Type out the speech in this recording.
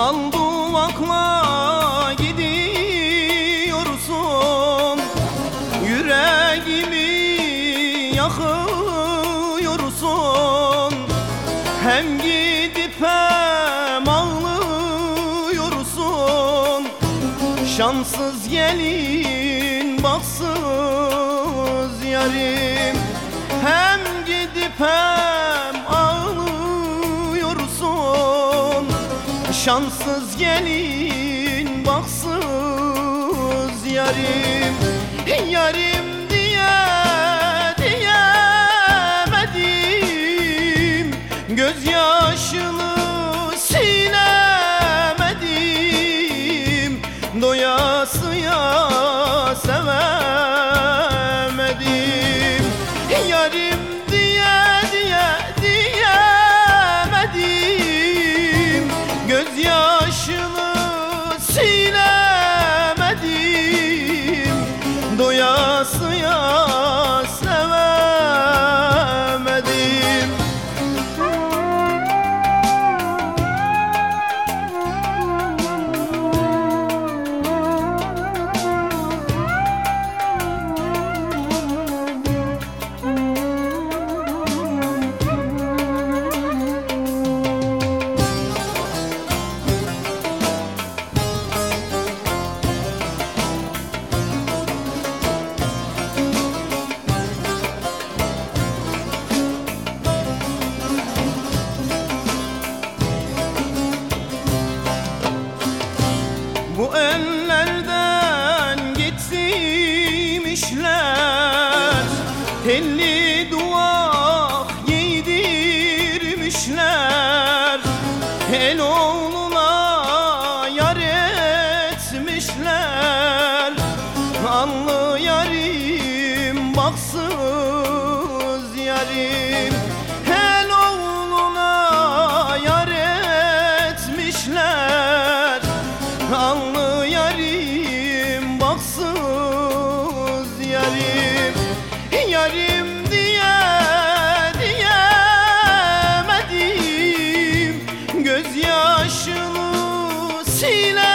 al duvakla gidiyorsun. Yüreğimi yakıyorsun. Hem gidip hem ağlıyorsun. Şanssız gelin baksız yarim. Hem gidip hem Şanssız gelin baksız yarim. Yarim diye diyemedim Gözyaşını silemedim. Doyasıya Gözyaşını telli dua giydirmişler. El oğluna yar etmişler. Kanlı yarim baksız yarim. El oğluna yar etmişler. Kanlı yarim baksız yarim. 起来。